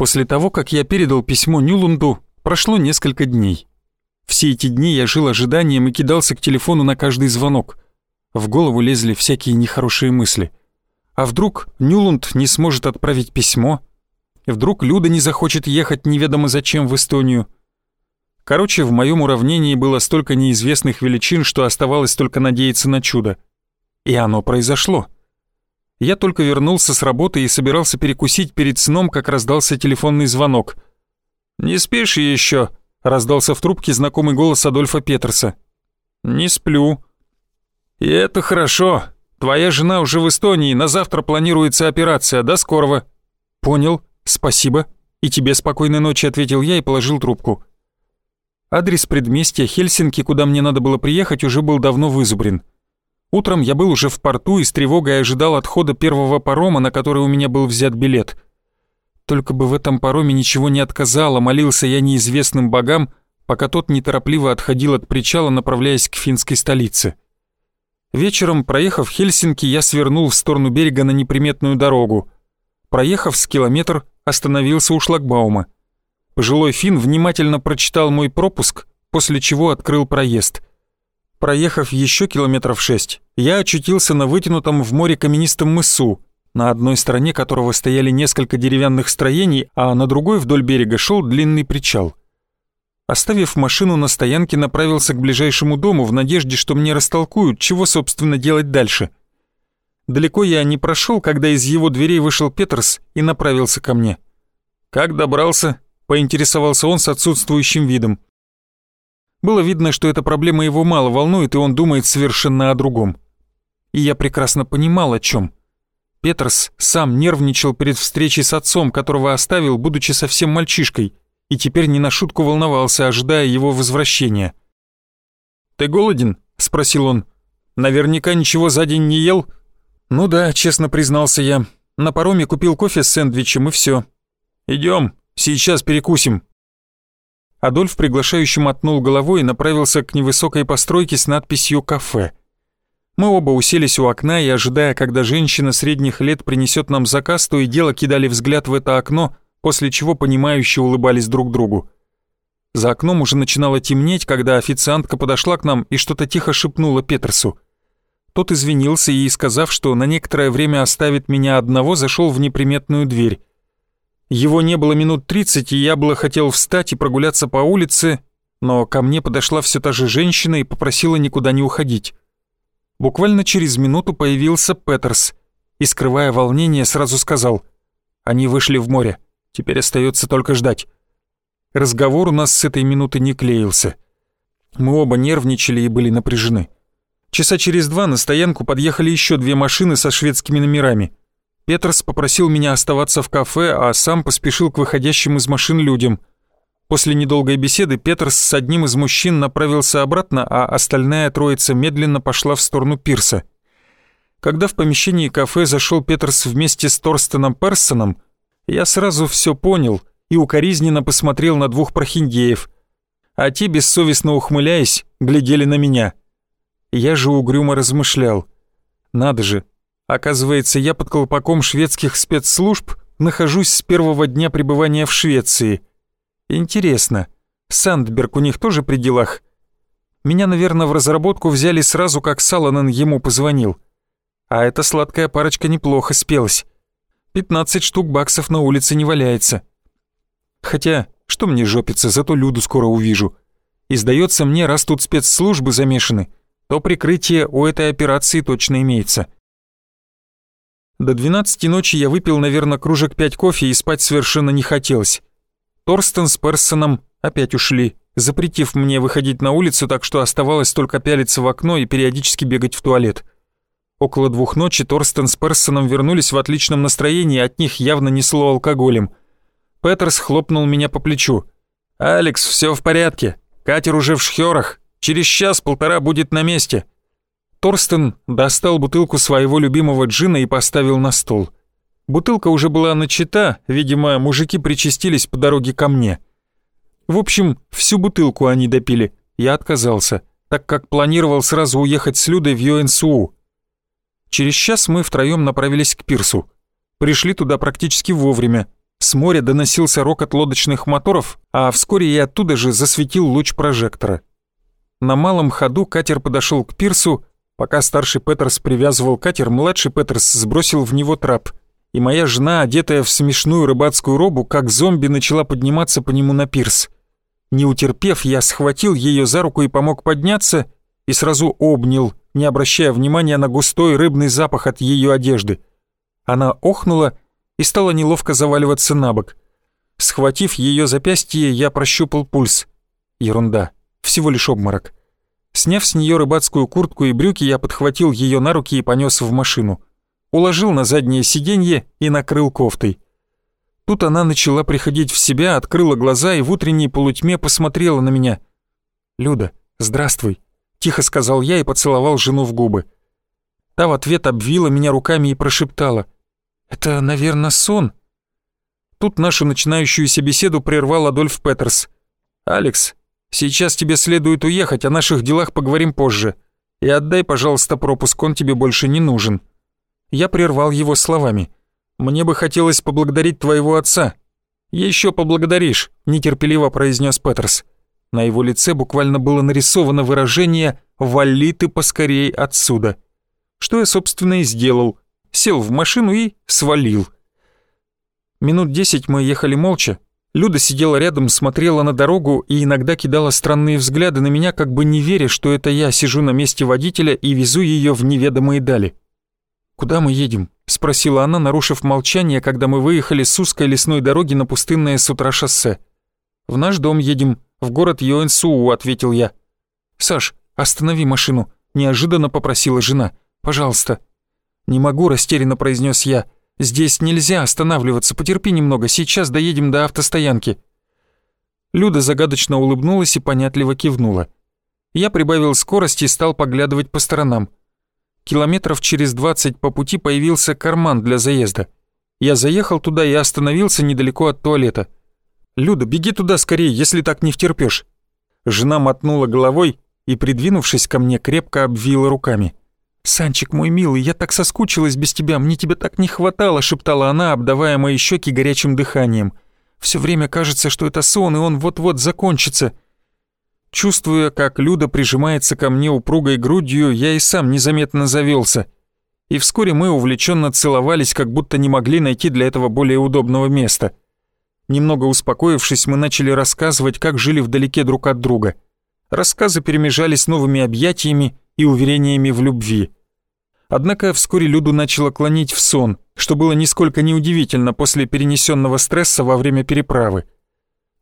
После того, как я передал письмо Нюлунду, прошло несколько дней. Все эти дни я жил ожиданием и кидался к телефону на каждый звонок. В голову лезли всякие нехорошие мысли. А вдруг Нюлунд не сможет отправить письмо? Вдруг Люда не захочет ехать неведомо зачем в Эстонию? Короче, в моем уравнении было столько неизвестных величин, что оставалось только надеяться на чудо. И оно произошло. Я только вернулся с работы и собирался перекусить перед сном, как раздался телефонный звонок. «Не спишь еще?» — раздался в трубке знакомый голос Адольфа Петерса. «Не сплю». «И это хорошо. Твоя жена уже в Эстонии, на завтра планируется операция. До скорого». «Понял. Спасибо. И тебе спокойной ночи», — ответил я и положил трубку. Адрес предместья Хельсинки, куда мне надо было приехать, уже был давно вызубрен. Утром я был уже в порту и с тревогой ожидал отхода первого парома, на который у меня был взят билет. Только бы в этом пароме ничего не отказало, молился я неизвестным богам, пока тот неторопливо отходил от причала, направляясь к финской столице. Вечером, проехав Хельсинки, я свернул в сторону берега на неприметную дорогу. Проехав с километр, остановился у шлагбаума. Пожилой фин внимательно прочитал мой пропуск, после чего открыл проезд — Проехав еще километров шесть, я очутился на вытянутом в море каменистом мысу, на одной стороне которого стояли несколько деревянных строений, а на другой вдоль берега шел длинный причал. Оставив машину на стоянке, направился к ближайшему дому в надежде, что мне растолкуют, чего, собственно, делать дальше. Далеко я не прошел, когда из его дверей вышел Петерс и направился ко мне. «Как добрался?» — поинтересовался он с отсутствующим видом. Было видно, что эта проблема его мало волнует, и он думает совершенно о другом. И я прекрасно понимал, о чем. Петерс сам нервничал перед встречей с отцом, которого оставил, будучи совсем мальчишкой, и теперь не на шутку волновался, ожидая его возвращения. «Ты голоден?» — спросил он. «Наверняка ничего за день не ел?» «Ну да», — честно признался я. «На пароме купил кофе с сэндвичем и все. Идем, сейчас перекусим». Адольф приглашающим мотнул головой и направился к невысокой постройке с надписью «Кафе». Мы оба уселись у окна и, ожидая, когда женщина средних лет принесет нам заказ, то и дело кидали взгляд в это окно, после чего понимающе улыбались друг другу. За окном уже начинало темнеть, когда официантка подошла к нам и что-то тихо шепнула Петерсу. Тот извинился и, сказав, что на некоторое время оставит меня одного, зашел в неприметную дверь. Его не было минут тридцать, и я было хотел встать и прогуляться по улице, но ко мне подошла все та же женщина и попросила никуда не уходить. Буквально через минуту появился Петерс и, скрывая волнение, сразу сказал «Они вышли в море, теперь остается только ждать». Разговор у нас с этой минуты не клеился. Мы оба нервничали и были напряжены. Часа через два на стоянку подъехали еще две машины со шведскими номерами — Петерс попросил меня оставаться в кафе, а сам поспешил к выходящим из машин людям. После недолгой беседы Петерс с одним из мужчин направился обратно, а остальная троица медленно пошла в сторону пирса. Когда в помещении кафе зашел Петерс вместе с Торстеном Персоном, я сразу все понял и укоризненно посмотрел на двух прохиндеев, а те, бессовестно ухмыляясь, глядели на меня. Я же угрюмо размышлял. Надо же, Оказывается, я под колпаком шведских спецслужб нахожусь с первого дня пребывания в Швеции. Интересно, Сандберг у них тоже при делах? Меня, наверное, в разработку взяли сразу, как Саланен ему позвонил. А эта сладкая парочка неплохо спелась. 15 штук баксов на улице не валяется. Хотя, что мне жопиться, зато Люду скоро увижу. И сдается мне, раз тут спецслужбы замешаны, то прикрытие у этой операции точно имеется. До 12 ночи я выпил, наверное, кружек 5 кофе и спать совершенно не хотелось. Торстен с Персоном опять ушли, запретив мне выходить на улицу, так что оставалось только пялиться в окно и периодически бегать в туалет. Около двух ночи Торстен с Персоном вернулись в отличном настроении, от них явно несло алкоголем. Петерс хлопнул меня по плечу. «Алекс, все в порядке. Катер уже в шхерах. Через час-полтора будет на месте. Торстен достал бутылку своего любимого джина и поставил на стол. Бутылка уже была начата, видимо, мужики причастились по дороге ко мне. В общем, всю бутылку они допили. Я отказался, так как планировал сразу уехать с Людой в ЮНСУ. Через час мы втроем направились к пирсу. Пришли туда практически вовремя. С моря доносился рокот лодочных моторов, а вскоре и оттуда же засветил луч прожектора. На малом ходу катер подошел к пирсу, пока старший Петерс привязывал катер, младший Петерс сбросил в него трап, и моя жена, одетая в смешную рыбацкую робу, как зомби начала подниматься по нему на пирс. Не утерпев, я схватил ее за руку и помог подняться, и сразу обнял, не обращая внимания на густой рыбный запах от ее одежды. Она охнула и стала неловко заваливаться на бок. Схватив ее запястье, я прощупал пульс. Ерунда, всего лишь обморок. Сняв с нее рыбацкую куртку и брюки, я подхватил ее на руки и понес в машину. Уложил на заднее сиденье и накрыл кофтой. Тут она начала приходить в себя, открыла глаза и в утренней полутьме посмотрела на меня. «Люда, здравствуй», — тихо сказал я и поцеловал жену в губы. Та в ответ обвила меня руками и прошептала. «Это, наверное, сон». Тут нашу начинающуюся беседу прервал Адольф Петерс. «Алекс, сейчас тебе следует уехать, о наших делах поговорим позже. И отдай, пожалуйста, пропуск, он тебе больше не нужен». Я прервал его словами. «Мне бы хотелось поблагодарить твоего отца». «Еще поблагодаришь», — нетерпеливо произнес Петерс. На его лице буквально было нарисовано выражение «Вали ты поскорей отсюда». Что я, собственно, и сделал. Сел в машину и свалил. Минут десять мы ехали молча. Люда сидела рядом, смотрела на дорогу и иногда кидала странные взгляды на меня, как бы не веря, что это я сижу на месте водителя и везу ее в неведомые дали. «Куда мы едем?» — спросила она, нарушив молчание, когда мы выехали с узкой лесной дороги на пустынное с утра шоссе. «В наш дом едем, в город Йоэнсуу», — ответил я. «Саш, останови машину», — неожиданно попросила жена. «Пожалуйста». «Не могу», — растерянно произнес я. «Здесь нельзя останавливаться, потерпи немного, сейчас доедем до автостоянки». Люда загадочно улыбнулась и понятливо кивнула. Я прибавил скорость и стал поглядывать по сторонам. Километров через двадцать по пути появился карман для заезда. Я заехал туда и остановился недалеко от туалета. «Люда, беги туда скорее, если так не втерпёшь». Жена мотнула головой и, придвинувшись ко мне, крепко обвила руками. «Санчик мой милый, я так соскучилась без тебя, мне тебя так не хватало», шептала она, обдавая мои щеки горячим дыханием. «Все время кажется, что это сон, и он вот-вот закончится». Чувствуя, как Люда прижимается ко мне упругой грудью, я и сам незаметно завелся. И вскоре мы увлеченно целовались, как будто не могли найти для этого более удобного места. Немного успокоившись, мы начали рассказывать, как жили вдалеке друг от друга. Рассказы перемежались новыми объятиями и уверениями в любви. Однако вскоре Люду начало клонить в сон, что было нисколько неудивительно после перенесенного стресса во время переправы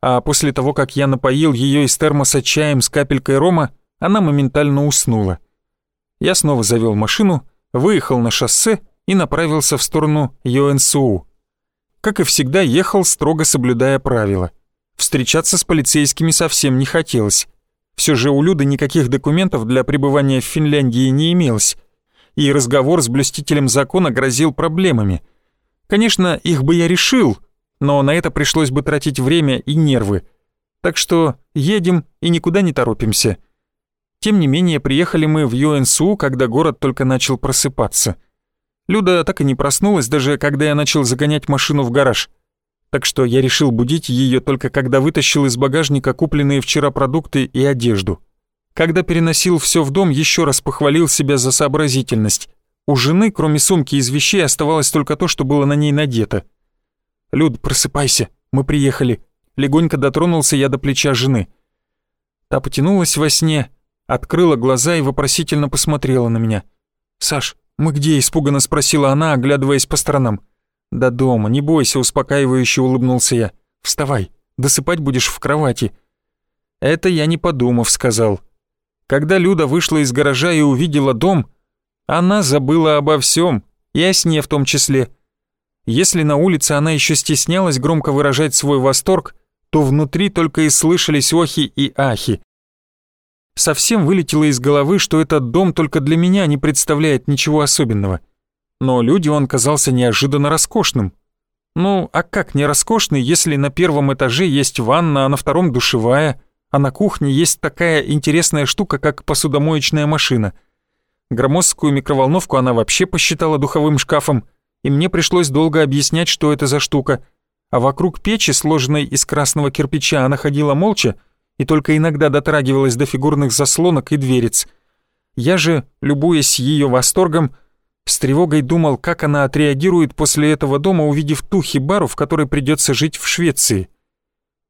а после того, как я напоил ее из термоса чаем с капелькой рома, она моментально уснула. Я снова завел машину, выехал на шоссе и направился в сторону Йоэнсуу. Как и всегда, ехал, строго соблюдая правила. Встречаться с полицейскими совсем не хотелось. Все же у Люды никаких документов для пребывания в Финляндии не имелось, и разговор с блюстителем закона грозил проблемами. Конечно, их бы я решил, но на это пришлось бы тратить время и нервы. Так что едем и никуда не торопимся. Тем не менее, приехали мы в Йоэнсу, когда город только начал просыпаться. Люда так и не проснулась, даже когда я начал загонять машину в гараж. Так что я решил будить ее только когда вытащил из багажника купленные вчера продукты и одежду. Когда переносил все в дом, еще раз похвалил себя за сообразительность. У жены, кроме сумки из вещей, оставалось только то, что было на ней надето — «Люд, просыпайся, мы приехали». Легонько дотронулся я до плеча жены. Та потянулась во сне, открыла глаза и вопросительно посмотрела на меня. «Саш, мы где?» — испуганно спросила она, оглядываясь по сторонам. «До дома, не бойся», — успокаивающе улыбнулся я. «Вставай, досыпать будешь в кровати». «Это я не подумав», — сказал. Когда Люда вышла из гаража и увидела дом, она забыла обо всем, и о сне в том числе. Если на улице она еще стеснялась громко выражать свой восторг, то внутри только и слышались охи и ахи. Совсем вылетело из головы, что этот дом только для меня не представляет ничего особенного. Но люди он казался неожиданно роскошным. Ну, а как не роскошный, если на первом этаже есть ванна, а на втором душевая, а на кухне есть такая интересная штука, как посудомоечная машина. Громоздкую микроволновку она вообще посчитала духовым шкафом — и мне пришлось долго объяснять, что это за штука. а вокруг печи, сложенной из красного кирпича, она ходила молча и только иногда дотрагивалась до фигурных заслонок и дверец. Я же, любуясь ее восторгом, с тревогой думал, как она отреагирует после этого дома, увидев ту хибару, в которой придется жить в Швеции.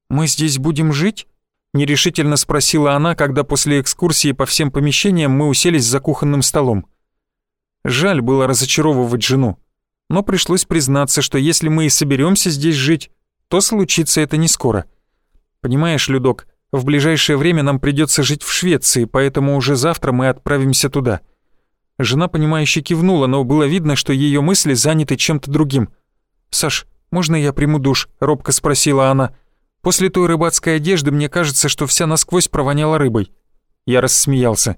«Мы здесь будем жить?» — нерешительно спросила она, когда после экскурсии по всем помещениям мы уселись за кухонным столом. Жаль было разочаровывать жену, но пришлось признаться, что если мы и соберемся здесь жить, то случится это не скоро. Понимаешь, Людок, в ближайшее время нам придется жить в Швеции, поэтому уже завтра мы отправимся туда. Жена, понимающе кивнула, но было видно, что ее мысли заняты чем-то другим. «Саш, можно я приму душ?» — робко спросила она. «После той рыбацкой одежды мне кажется, что вся насквозь провоняла рыбой». Я рассмеялся.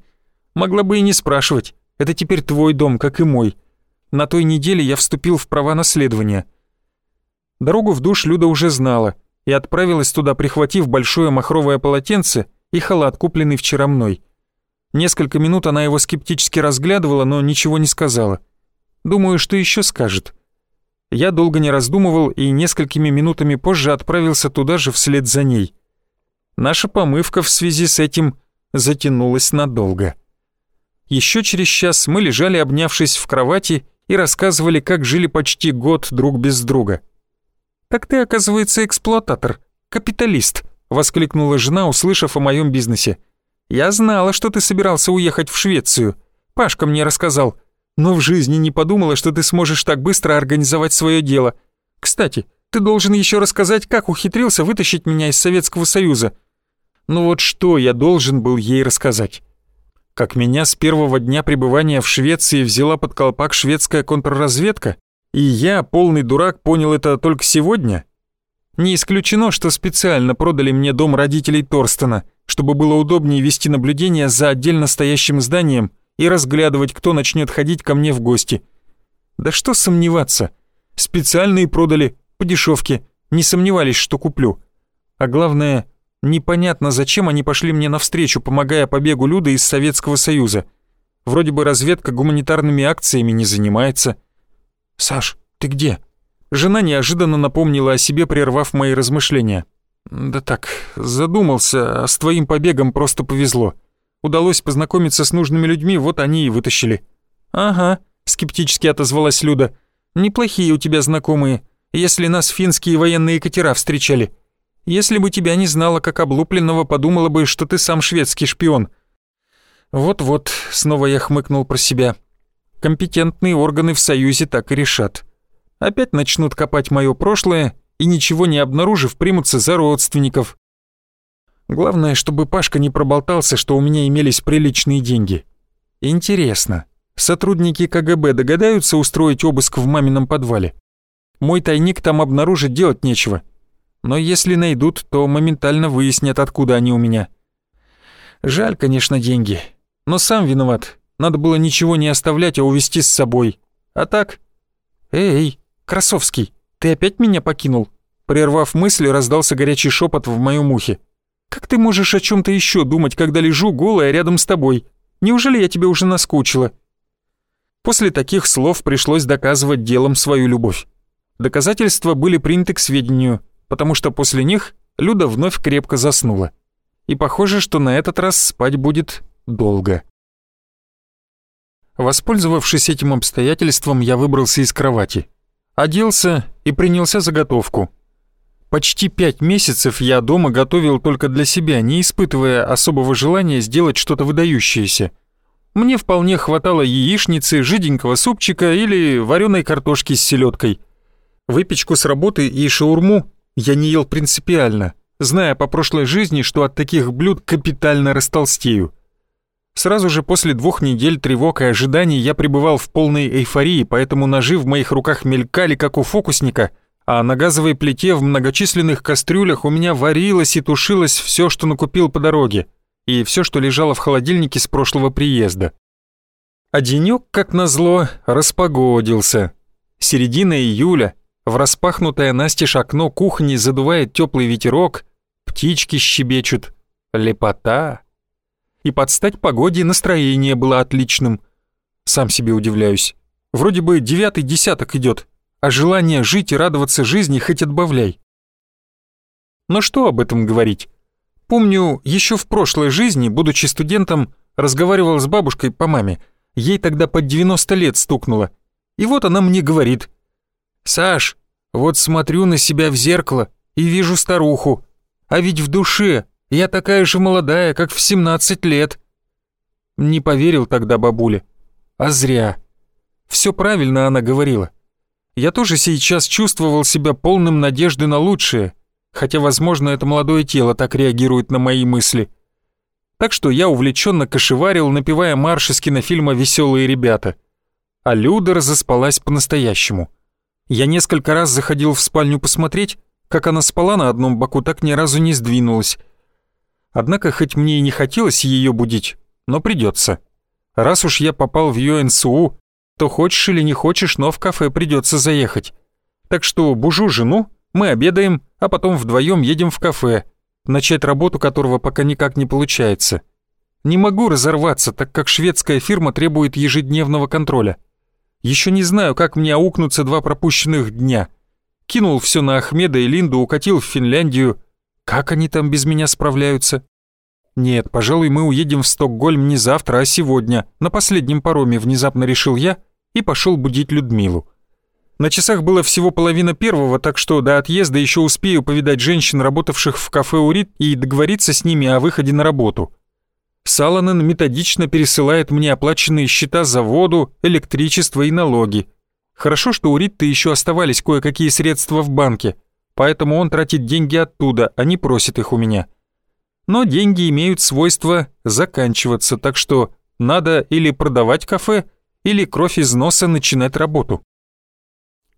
«Могла бы и не спрашивать. Это теперь твой дом, как и мой. На той неделе я вступил в права наследования». Дорогу в душ Люда уже знала — и отправилась туда, прихватив большое махровое полотенце и халат, купленный вчера мной. Несколько минут она его скептически разглядывала, но ничего не сказала. Думаю, что еще скажет. Я долго не раздумывал и несколькими минутами позже отправился туда же вслед за ней. Наша помывка в связи с этим затянулась надолго. Еще через час мы лежали, обнявшись в кровати, и рассказывали, как жили почти год друг без друга. «Так ты, оказывается, эксплуататор, капиталист», — воскликнула жена, услышав о моем бизнесе. «Я знала, что ты собирался уехать в Швецию. Пашка мне рассказал. Но в жизни не подумала, что ты сможешь так быстро организовать свое дело. Кстати, ты должен еще рассказать, как ухитрился вытащить меня из Советского Союза». Ну вот что я должен был ей рассказать? Как меня с первого дня пребывания в Швеции взяла под колпак шведская контрразведка, и я, полный дурак, понял это только сегодня? Не исключено, что специально продали мне дом родителей Торстена, чтобы было удобнее вести наблюдение за отдельно стоящим зданием и разглядывать, кто начнет ходить ко мне в гости. Да что сомневаться. Специально и продали, по дешевке, не сомневались, что куплю. А главное, непонятно, зачем они пошли мне навстречу, помогая побегу Люды из Советского Союза. Вроде бы разведка гуманитарными акциями не занимается. «Саш, ты где?» Жена неожиданно напомнила о себе, прервав мои размышления. «Да так, задумался, а с твоим побегом просто повезло. Удалось познакомиться с нужными людьми, вот они и вытащили». «Ага», — скептически отозвалась Люда. «Неплохие у тебя знакомые, если нас финские военные катера встречали. Если бы тебя не знала как облупленного, подумала бы, что ты сам шведский шпион». «Вот-вот», — снова я хмыкнул про себя компетентные органы в Союзе так и решат. Опять начнут копать мое прошлое и, ничего не обнаружив, примутся за родственников. Главное, чтобы Пашка не проболтался, что у меня имелись приличные деньги. Интересно, сотрудники КГБ догадаются устроить обыск в мамином подвале? Мой тайник там обнаружить делать нечего. Но если найдут, то моментально выяснят, откуда они у меня. Жаль, конечно, деньги, но сам виноват. Надо было ничего не оставлять, а увезти с собой. А так... «Эй, Красовский, ты опять меня покинул?» Прервав мысли, раздался горячий шепот в моем ухе. «Как ты можешь о чем то еще думать, когда лежу голая рядом с тобой? Неужели я тебе уже наскучила?» После таких слов пришлось доказывать делом свою любовь. Доказательства были приняты к сведению, потому что после них Люда вновь крепко заснула. И похоже, что на этот раз спать будет долго. Воспользовавшись этим обстоятельством, я выбрался из кровати. Оделся и принялся за готовку. Почти пять месяцев я дома готовил только для себя, не испытывая особого желания сделать что-то выдающееся. Мне вполне хватало яичницы, жиденького супчика или вареной картошки с селедкой. Выпечку с работы и шаурму я не ел принципиально, зная по прошлой жизни, что от таких блюд капитально растолстею. Сразу же после двух недель тревог и ожиданий я пребывал в полной эйфории, поэтому ножи в моих руках мелькали, как у фокусника, а на газовой плите в многочисленных кастрюлях у меня варилось и тушилось все, что накупил по дороге, и все, что лежало в холодильнике с прошлого приезда. А денёк, как назло, распогодился. Середина июля, в распахнутое настежь окно кухни задувает теплый ветерок, птички щебечут. Лепота и под стать погоде настроение было отличным. Сам себе удивляюсь. Вроде бы девятый десяток идет, а желание жить и радоваться жизни хоть отбавляй. Но что об этом говорить? Помню, еще в прошлой жизни, будучи студентом, разговаривал с бабушкой по маме. Ей тогда под 90 лет стукнуло. И вот она мне говорит. «Саш, вот смотрю на себя в зеркало и вижу старуху, а ведь в душе я такая же молодая, как в 17 лет». Не поверил тогда бабуле. А зря. Все правильно она говорила. Я тоже сейчас чувствовал себя полным надежды на лучшее, хотя, возможно, это молодое тело так реагирует на мои мысли. Так что я увлеченно кошеварил, напевая марш из кинофильма «Веселые ребята». А Люда разоспалась по-настоящему. Я несколько раз заходил в спальню посмотреть, как она спала на одном боку, так ни разу не сдвинулась. Однако, хоть мне и не хотелось ее будить, но придется. Раз уж я попал в ЮНСУ, то хочешь или не хочешь, но в кафе придется заехать. Так что бужу жену, мы обедаем, а потом вдвоем едем в кафе, начать работу которого пока никак не получается. Не могу разорваться, так как шведская фирма требует ежедневного контроля. Еще не знаю, как мне аукнутся два пропущенных дня. Кинул все на Ахмеда и Линду, укатил в Финляндию. Как они там без меня справляются? «Нет, пожалуй, мы уедем в Стокгольм не завтра, а сегодня. На последнем пароме внезапно решил я и пошел будить Людмилу. На часах было всего половина первого, так что до отъезда еще успею повидать женщин, работавших в кафе «Урит», и договориться с ними о выходе на работу. Саланен методично пересылает мне оплаченные счета за воду, электричество и налоги. Хорошо, что у Ритты еще оставались кое-какие средства в банке, поэтому он тратит деньги оттуда, а не просит их у меня но деньги имеют свойство заканчиваться, так что надо или продавать кафе, или кровь из носа начинать работу.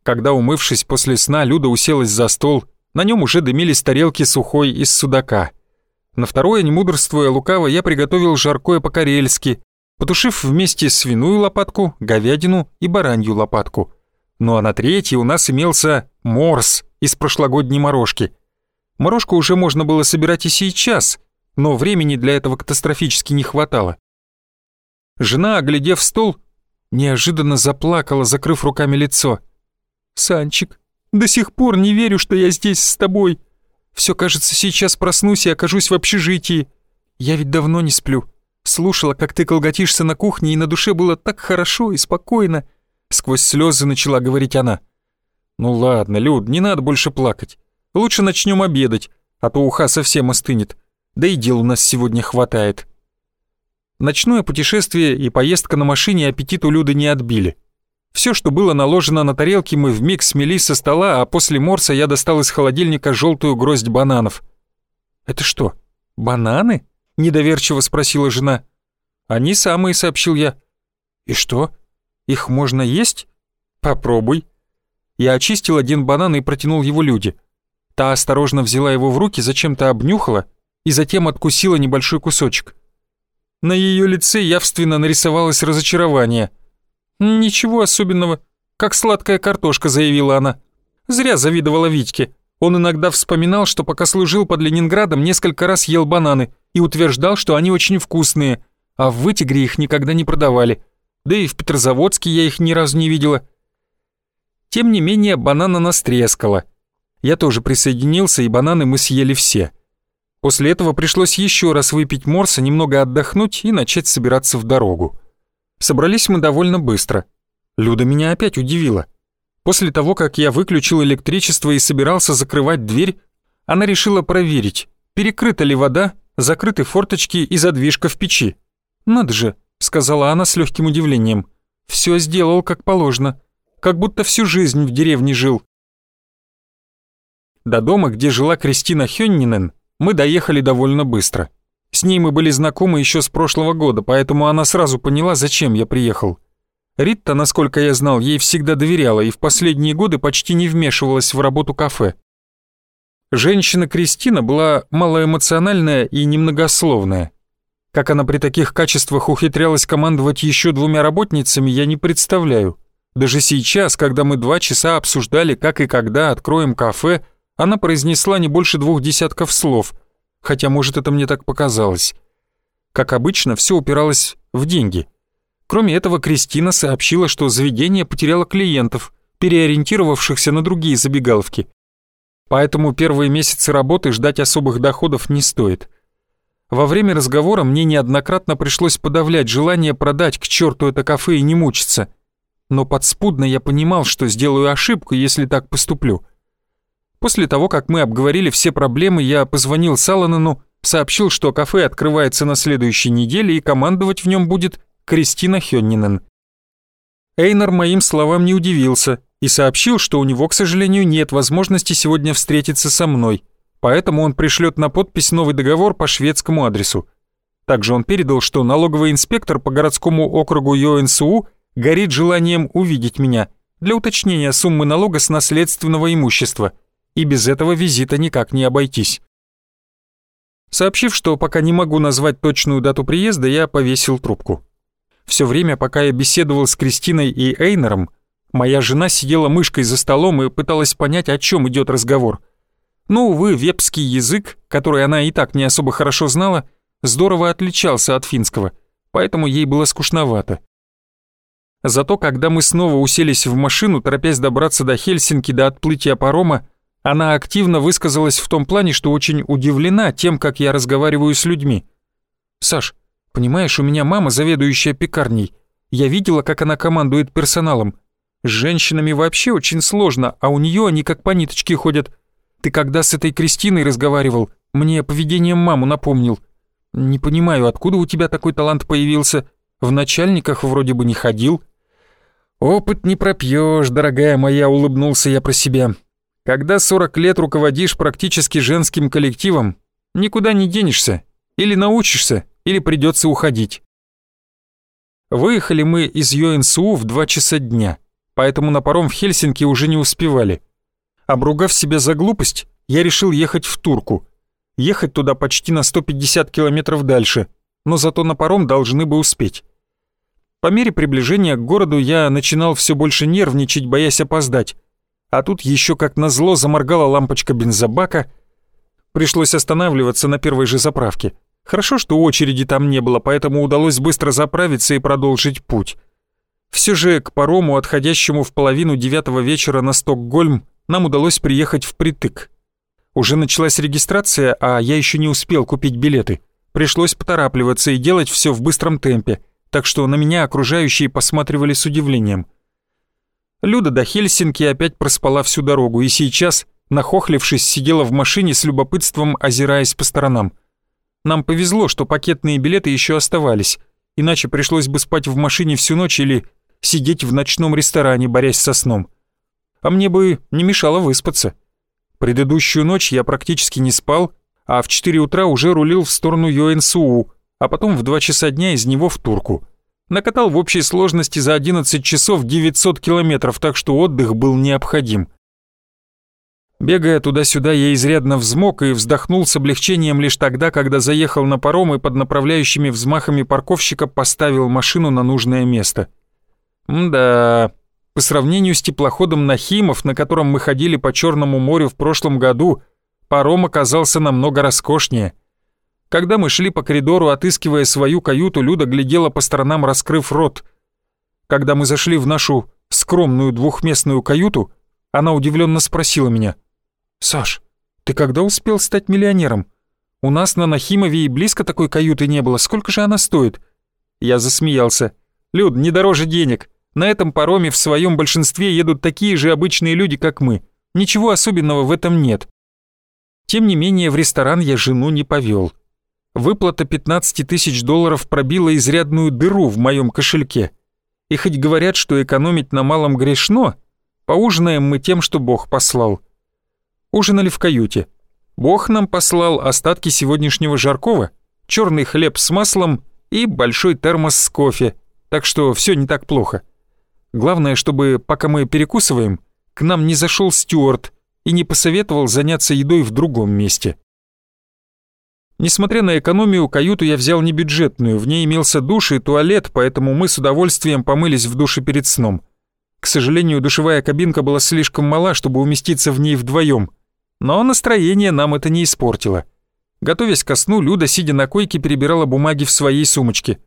Когда, умывшись после сна, Люда уселась за стол, на нем уже дымились тарелки сухой из судака. На второе, не мудрствуя лукаво, я приготовил жаркое по-карельски, потушив вместе свиную лопатку, говядину и баранью лопатку. Ну а на третье у нас имелся морс из прошлогодней морожки. Морожку уже можно было собирать и сейчас, но времени для этого катастрофически не хватало. Жена, оглядев стол, неожиданно заплакала, закрыв руками лицо. «Санчик, до сих пор не верю, что я здесь с тобой. Все кажется, сейчас проснусь и окажусь в общежитии. Я ведь давно не сплю. Слушала, как ты колготишься на кухне, и на душе было так хорошо и спокойно». Сквозь слезы начала говорить она. «Ну ладно, Люд, не надо больше плакать. Лучше начнем обедать, а то уха совсем остынет да и дел у нас сегодня хватает. Ночное путешествие и поездка на машине аппетит у Люды не отбили. Все, что было наложено на тарелки, мы вмиг смели со стола, а после морса я достал из холодильника желтую гроздь бананов. «Это что, бананы?» — недоверчиво спросила жена. «Они самые», — сообщил я. «И что? Их можно есть?» «Попробуй». Я очистил один банан и протянул его Люде. Та осторожно взяла его в руки, зачем-то обнюхала и затем откусила небольшой кусочек. На ее лице явственно нарисовалось разочарование. «Ничего особенного, как сладкая картошка», — заявила она. Зря завидовала Витьке. Он иногда вспоминал, что пока служил под Ленинградом, несколько раз ел бананы и утверждал, что они очень вкусные, а в Вытигре их никогда не продавали. Да и в Петрозаводске я их ни разу не видела. Тем не менее, банана нас трескала. Я тоже присоединился, и бананы мы съели все. После этого пришлось еще раз выпить морса, немного отдохнуть и начать собираться в дорогу. Собрались мы довольно быстро. Люда меня опять удивила. После того, как я выключил электричество и собирался закрывать дверь, она решила проверить, перекрыта ли вода, закрыты форточки и задвижка в печи. «Надо же», — сказала она с легким удивлением. «Все сделал как положено, как будто всю жизнь в деревне жил». До дома, где жила Кристина Хённинен, мы доехали довольно быстро. С ней мы были знакомы еще с прошлого года, поэтому она сразу поняла, зачем я приехал. Ритта, насколько я знал, ей всегда доверяла и в последние годы почти не вмешивалась в работу кафе. Женщина Кристина была малоэмоциональная и немногословная. Как она при таких качествах ухитрялась командовать еще двумя работницами, я не представляю. Даже сейчас, когда мы два часа обсуждали, как и когда откроем кафе, она произнесла не больше двух десятков слов, хотя, может, это мне так показалось. Как обычно, все упиралось в деньги. Кроме этого, Кристина сообщила, что заведение потеряло клиентов, переориентировавшихся на другие забегаловки. Поэтому первые месяцы работы ждать особых доходов не стоит. Во время разговора мне неоднократно пришлось подавлять желание продать к черту это кафе и не мучиться. Но подспудно я понимал, что сделаю ошибку, если так поступлю. После того, как мы обговорили все проблемы, я позвонил Саланану, сообщил, что кафе открывается на следующей неделе и командовать в нем будет Кристина Хённинен. Эйнар моим словам не удивился и сообщил, что у него, к сожалению, нет возможности сегодня встретиться со мной, поэтому он пришлет на подпись новый договор по шведскому адресу. Также он передал, что налоговый инспектор по городскому округу ЙОНСУ горит желанием увидеть меня для уточнения суммы налога с наследственного имущества, и без этого визита никак не обойтись. Сообщив, что пока не могу назвать точную дату приезда, я повесил трубку. Все время, пока я беседовал с Кристиной и Эйнером, моя жена сидела мышкой за столом и пыталась понять, о чем идет разговор. Но, увы, вепский язык, который она и так не особо хорошо знала, здорово отличался от финского, поэтому ей было скучновато. Зато когда мы снова уселись в машину, торопясь добраться до Хельсинки до отплытия парома, она активно высказалась в том плане, что очень удивлена тем, как я разговариваю с людьми. «Саш, понимаешь, у меня мама заведующая пекарней. Я видела, как она командует персоналом. С женщинами вообще очень сложно, а у нее они как по ниточке ходят. Ты когда с этой Кристиной разговаривал, мне поведением маму напомнил. Не понимаю, откуда у тебя такой талант появился? В начальниках вроде бы не ходил». «Опыт не пропьешь, дорогая моя», — улыбнулся я про себя. Когда 40 лет руководишь практически женским коллективом, никуда не денешься. Или научишься, или придется уходить. Выехали мы из ЮНСУ в 2 часа дня, поэтому на паром в Хельсинки уже не успевали. Обругав себя за глупость, я решил ехать в Турку. Ехать туда почти на 150 километров дальше, но зато на паром должны бы успеть. По мере приближения к городу я начинал все больше нервничать, боясь опоздать а тут еще как назло заморгала лампочка бензобака. Пришлось останавливаться на первой же заправке. Хорошо, что очереди там не было, поэтому удалось быстро заправиться и продолжить путь. Все же к парому, отходящему в половину девятого вечера на Стокгольм, нам удалось приехать впритык. Уже началась регистрация, а я еще не успел купить билеты. Пришлось поторапливаться и делать все в быстром темпе, так что на меня окружающие посматривали с удивлением. Люда до Хельсинки опять проспала всю дорогу и сейчас, нахохлившись, сидела в машине с любопытством, озираясь по сторонам. Нам повезло, что пакетные билеты еще оставались, иначе пришлось бы спать в машине всю ночь или сидеть в ночном ресторане, борясь со сном. А мне бы не мешало выспаться. Предыдущую ночь я практически не спал, а в 4 утра уже рулил в сторону ЮНСУ, а потом в 2 часа дня из него в Турку. Накатал в общей сложности за 11 часов 900 километров, так что отдых был необходим. Бегая туда-сюда, я изрядно взмок и вздохнул с облегчением лишь тогда, когда заехал на паром и под направляющими взмахами парковщика поставил машину на нужное место. да, по сравнению с теплоходом Нахимов, на котором мы ходили по Черному морю в прошлом году, паром оказался намного роскошнее — когда мы шли по коридору, отыскивая свою каюту, Люда глядела по сторонам, раскрыв рот. Когда мы зашли в нашу скромную двухместную каюту, она удивленно спросила меня. «Саш, ты когда успел стать миллионером? У нас на Нахимове и близко такой каюты не было. Сколько же она стоит?» Я засмеялся. «Люд, не дороже денег. На этом пароме в своем большинстве едут такие же обычные люди, как мы. Ничего особенного в этом нет». Тем не менее, в ресторан я жену не повел. Выплата 15 тысяч долларов пробила изрядную дыру в моем кошельке. И хоть говорят, что экономить на малом грешно, поужинаем мы тем, что Бог послал. Ужинали в каюте. Бог нам послал остатки сегодняшнего жаркого, черный хлеб с маслом и большой термос с кофе, так что все не так плохо. Главное, чтобы, пока мы перекусываем, к нам не зашел стюарт и не посоветовал заняться едой в другом месте. Несмотря на экономию, каюту я взял не бюджетную, в ней имелся душ и туалет, поэтому мы с удовольствием помылись в душе перед сном. К сожалению, душевая кабинка была слишком мала, чтобы уместиться в ней вдвоем. Но настроение нам это не испортило. Готовясь ко сну, Люда, сидя на койке, перебирала бумаги в своей сумочке.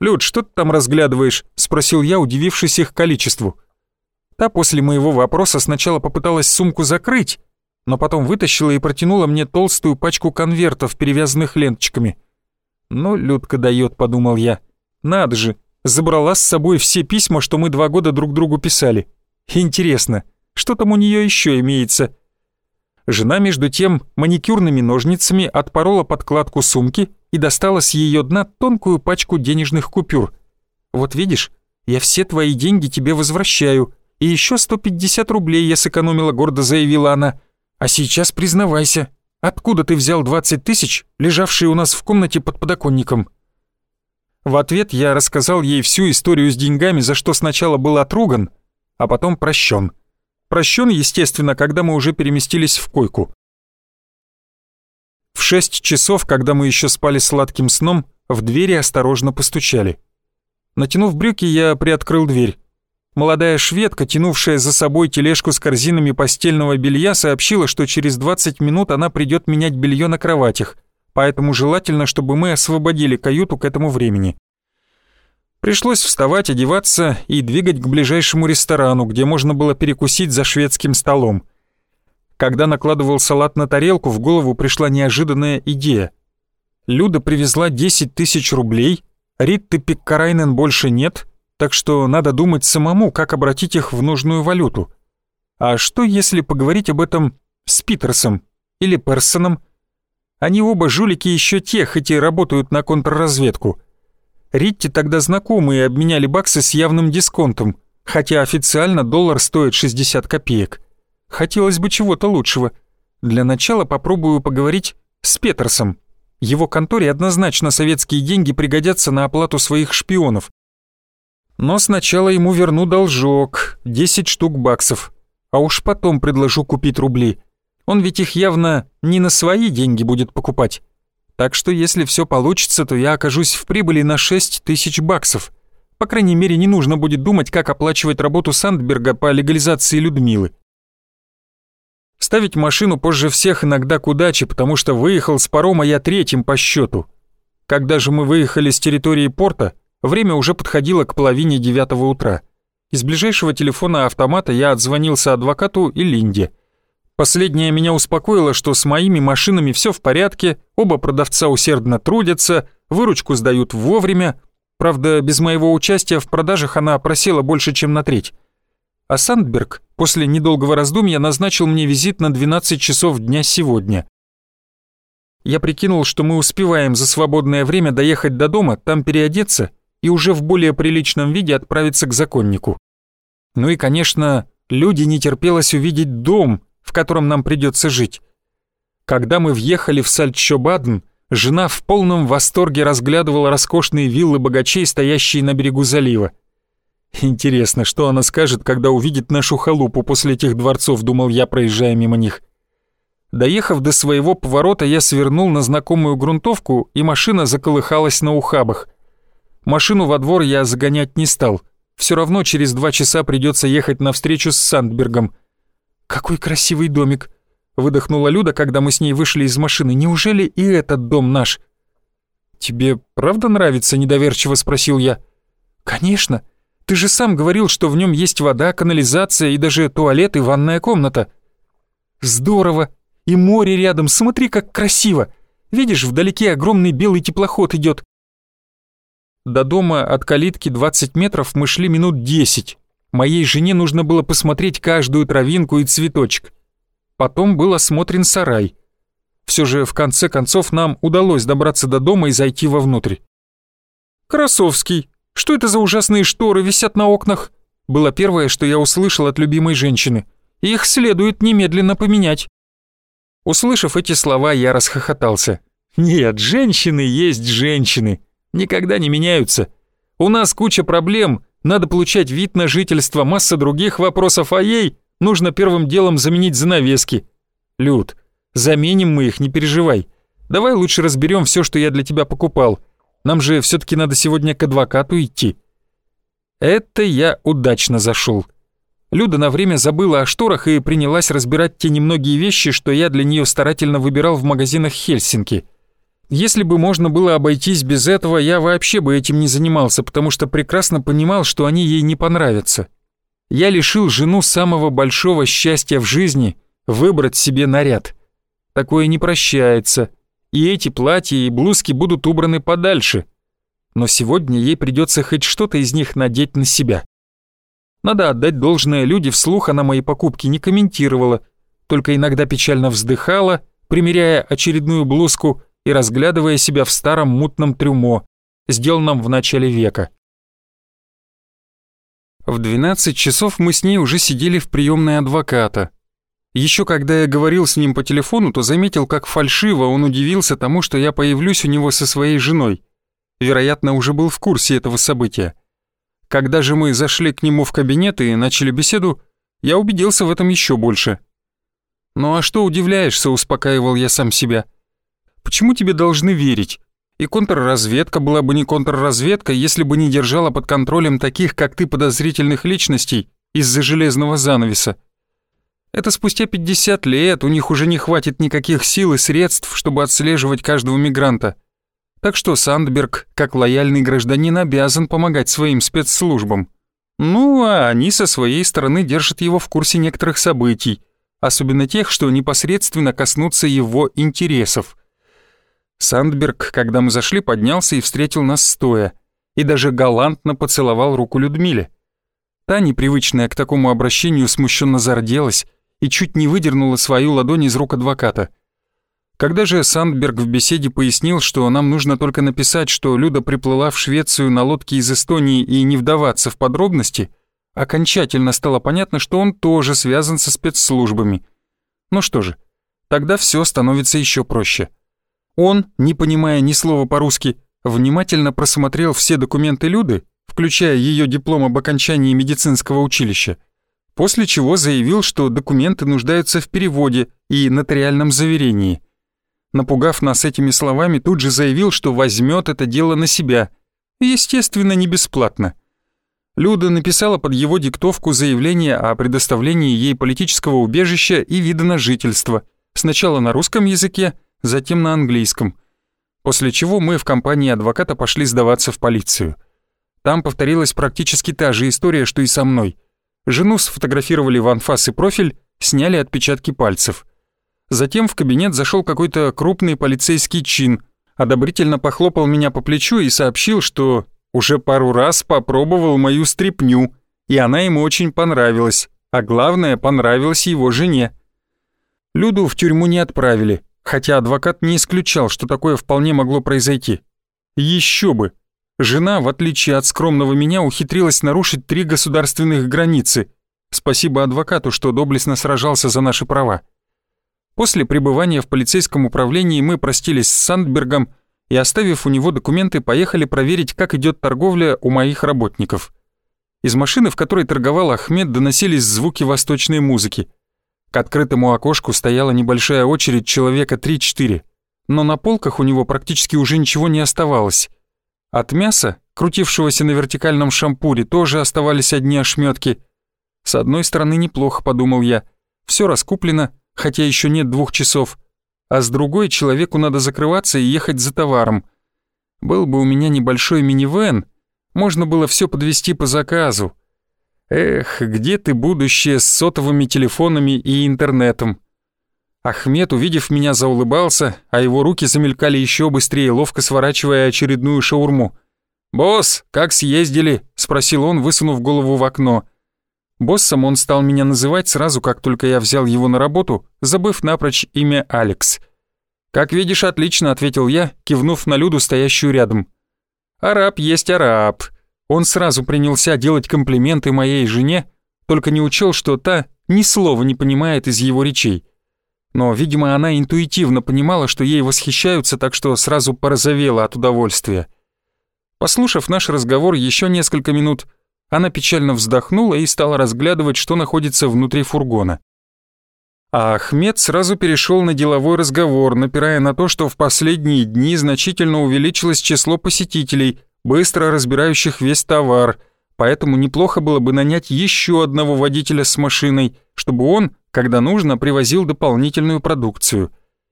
«Люд, что ты там разглядываешь?» — спросил я, удивившись их количеству. Та после моего вопроса сначала попыталась сумку закрыть, но потом вытащила и протянула мне толстую пачку конвертов, перевязанных ленточками. «Ну, Людка дает», — подумал я. «Надо же, забрала с собой все письма, что мы два года друг другу писали. Интересно, что там у нее еще имеется?» Жена, между тем, маникюрными ножницами отпорола подкладку сумки и достала с ее дна тонкую пачку денежных купюр. «Вот видишь, я все твои деньги тебе возвращаю, и еще 150 рублей я сэкономила», — гордо заявила она. «А сейчас признавайся, откуда ты взял 20 тысяч, лежавшие у нас в комнате под подоконником?» В ответ я рассказал ей всю историю с деньгами, за что сначала был отруган, а потом прощен. Прощен, естественно, когда мы уже переместились в койку. В шесть часов, когда мы еще спали сладким сном, в двери осторожно постучали. Натянув брюки, я приоткрыл дверь. Молодая шведка, тянувшая за собой тележку с корзинами постельного белья, сообщила, что через 20 минут она придет менять белье на кроватях, поэтому желательно, чтобы мы освободили каюту к этому времени. Пришлось вставать, одеваться и двигать к ближайшему ресторану, где можно было перекусить за шведским столом. Когда накладывал салат на тарелку, в голову пришла неожиданная идея. Люда привезла 10 тысяч рублей, Ритты Пиккарайнен больше нет, так что надо думать самому, как обратить их в нужную валюту. А что, если поговорить об этом с Питерсом или Персоном? Они оба жулики еще те, хоть и работают на контрразведку – Ритти тогда знакомые обменяли баксы с явным дисконтом, хотя официально доллар стоит 60 копеек. Хотелось бы чего-то лучшего. Для начала попробую поговорить с Петерсом. Его конторе однозначно советские деньги пригодятся на оплату своих шпионов. Но сначала ему верну должок, 10 штук баксов, а уж потом предложу купить рубли. Он ведь их явно не на свои деньги будет покупать. Так что если все получится, то я окажусь в прибыли на 6 тысяч баксов. По крайней мере, не нужно будет думать, как оплачивать работу Сандберга по легализации Людмилы. Ставить машину позже всех иногда к удаче, потому что выехал с парома я третьим по счету. Когда же мы выехали с территории порта, время уже подходило к половине девятого утра. Из ближайшего телефона автомата я отзвонился адвокату и Линде – Последнее меня успокоило, что с моими машинами все в порядке, оба продавца усердно трудятся, выручку сдают вовремя. Правда, без моего участия в продажах она просела больше, чем на треть. А Сандберг после недолгого раздумья назначил мне визит на 12 часов дня сегодня. Я прикинул, что мы успеваем за свободное время доехать до дома, там переодеться и уже в более приличном виде отправиться к законнику. Ну и, конечно, люди не терпелось увидеть дом, в котором нам придется жить. Когда мы въехали в Сальчобаден, жена в полном восторге разглядывала роскошные виллы богачей, стоящие на берегу залива. Интересно, что она скажет, когда увидит нашу халупу после этих дворцов, думал я, проезжая мимо них. Доехав до своего поворота, я свернул на знакомую грунтовку, и машина заколыхалась на ухабах. Машину во двор я загонять не стал. Все равно через два часа придется ехать на встречу с Сандбергом. «Какой красивый домик!» — выдохнула Люда, когда мы с ней вышли из машины. «Неужели и этот дом наш?» «Тебе правда нравится?» — недоверчиво спросил я. «Конечно. Ты же сам говорил, что в нем есть вода, канализация и даже туалет и ванная комната». «Здорово! И море рядом, смотри, как красиво! Видишь, вдалеке огромный белый теплоход идет. До дома от калитки 20 метров мы шли минут 10, Моей жене нужно было посмотреть каждую травинку и цветочек. Потом был осмотрен сарай. Все же, в конце концов, нам удалось добраться до дома и зайти вовнутрь. «Красовский, что это за ужасные шторы висят на окнах?» Было первое, что я услышал от любимой женщины. «Их следует немедленно поменять». Услышав эти слова, я расхохотался. «Нет, женщины есть женщины. Никогда не меняются. У нас куча проблем, надо получать вид на жительство, масса других вопросов, а ей нужно первым делом заменить занавески. Люд, заменим мы их, не переживай. Давай лучше разберем все, что я для тебя покупал. Нам же все-таки надо сегодня к адвокату идти. Это я удачно зашел. Люда на время забыла о шторах и принялась разбирать те немногие вещи, что я для нее старательно выбирал в магазинах Хельсинки – если бы можно было обойтись без этого, я вообще бы этим не занимался, потому что прекрасно понимал, что они ей не понравятся. Я лишил жену самого большого счастья в жизни выбрать себе наряд. Такое не прощается, и эти платья и блузки будут убраны подальше. Но сегодня ей придется хоть что-то из них надеть на себя. Надо отдать должное, люди вслух она мои покупки не комментировала, только иногда печально вздыхала, примеряя очередную блузку и разглядывая себя в старом мутном трюмо, сделанном в начале века. В 12 часов мы с ней уже сидели в приемной адвоката. Еще когда я говорил с ним по телефону, то заметил, как фальшиво он удивился тому, что я появлюсь у него со своей женой. Вероятно, уже был в курсе этого события. Когда же мы зашли к нему в кабинет и начали беседу, я убедился в этом еще больше. «Ну а что удивляешься?» – успокаивал я сам себя. «Почему тебе должны верить? И контрразведка была бы не контрразведка, если бы не держала под контролем таких, как ты, подозрительных личностей из-за железного занавеса. Это спустя 50 лет у них уже не хватит никаких сил и средств, чтобы отслеживать каждого мигранта. Так что Сандберг, как лояльный гражданин, обязан помогать своим спецслужбам. Ну, а они со своей стороны держат его в курсе некоторых событий, особенно тех, что непосредственно коснутся его интересов. Сандберг, когда мы зашли, поднялся и встретил нас стоя, и даже галантно поцеловал руку Людмиле. Та, непривычная к такому обращению, смущенно зарделась и чуть не выдернула свою ладонь из рук адвоката — когда же Сандберг в беседе пояснил, что нам нужно только написать, что Люда приплыла в Швецию на лодке из Эстонии и не вдаваться в подробности, окончательно стало понятно, что он тоже связан со спецслужбами. Ну что же, тогда все становится еще проще. Он, не понимая ни слова по-русски, внимательно просмотрел все документы Люды, включая ее диплом об окончании медицинского училища, после чего заявил, что документы нуждаются в переводе и нотариальном заверении – напугав нас этими словами, тут же заявил, что возьмет это дело на себя. Естественно, не бесплатно. Люда написала под его диктовку заявление о предоставлении ей политического убежища и вида на жительство, сначала на русском языке, затем на английском. После чего мы в компании адвоката пошли сдаваться в полицию. Там повторилась практически та же история, что и со мной. Жену сфотографировали в анфас и профиль, сняли отпечатки пальцев – Затем в кабинет зашел какой-то крупный полицейский чин, одобрительно похлопал меня по плечу и сообщил, что уже пару раз попробовал мою стряпню, и она ему очень понравилась, а главное, понравилась его жене. Люду в тюрьму не отправили, хотя адвокат не исключал, что такое вполне могло произойти. Еще бы! Жена, в отличие от скромного меня, ухитрилась нарушить три государственных границы. Спасибо адвокату, что доблестно сражался за наши права. После пребывания в полицейском управлении мы простились с Сандбергом и, оставив у него документы, поехали проверить, как идет торговля у моих работников. Из машины, в которой торговал Ахмед, доносились звуки восточной музыки. К открытому окошку стояла небольшая очередь человека 3-4, но на полках у него практически уже ничего не оставалось. От мяса, крутившегося на вертикальном шампуре, тоже оставались одни ошметки. С одной стороны, неплохо, подумал я. Все раскуплено, хотя еще нет двух часов, а с другой человеку надо закрываться и ехать за товаром. Был бы у меня небольшой минивэн, можно было все подвести по заказу. Эх, где ты будущее с сотовыми телефонами и интернетом? Ахмед, увидев меня, заулыбался, а его руки замелькали еще быстрее, ловко сворачивая очередную шаурму. «Босс, как съездили?» — спросил он, высунув голову в окно. Боссом он стал меня называть сразу, как только я взял его на работу, забыв напрочь имя Алекс. «Как видишь, отлично», — ответил я, кивнув на Люду, стоящую рядом. «Араб есть араб». Он сразу принялся делать комплименты моей жене, только не учел, что та ни слова не понимает из его речей. Но, видимо, она интуитивно понимала, что ей восхищаются, так что сразу порозовела от удовольствия. Послушав наш разговор еще несколько минут, она печально вздохнула и стала разглядывать, что находится внутри фургона. А Ахмед сразу перешел на деловой разговор, напирая на то, что в последние дни значительно увеличилось число посетителей, быстро разбирающих весь товар, поэтому неплохо было бы нанять еще одного водителя с машиной, чтобы он, когда нужно, привозил дополнительную продукцию.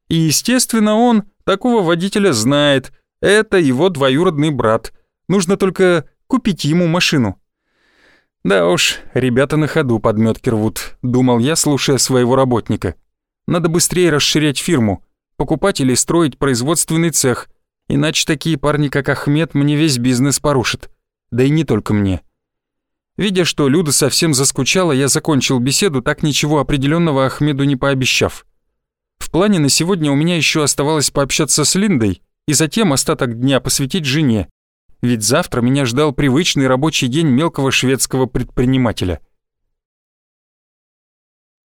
И, естественно, он такого водителя знает, это его двоюродный брат. Нужно только купить ему машину. Да уж, ребята на ходу подметки рвут, думал я, слушая своего работника. Надо быстрее расширять фирму, покупать или строить производственный цех, иначе такие парни, как Ахмед, мне весь бизнес порушат. Да и не только мне. Видя, что Люда совсем заскучала, я закончил беседу, так ничего определенного Ахмеду не пообещав. В плане на сегодня у меня еще оставалось пообщаться с Линдой и затем остаток дня посвятить жене, ведь завтра меня ждал привычный рабочий день мелкого шведского предпринимателя.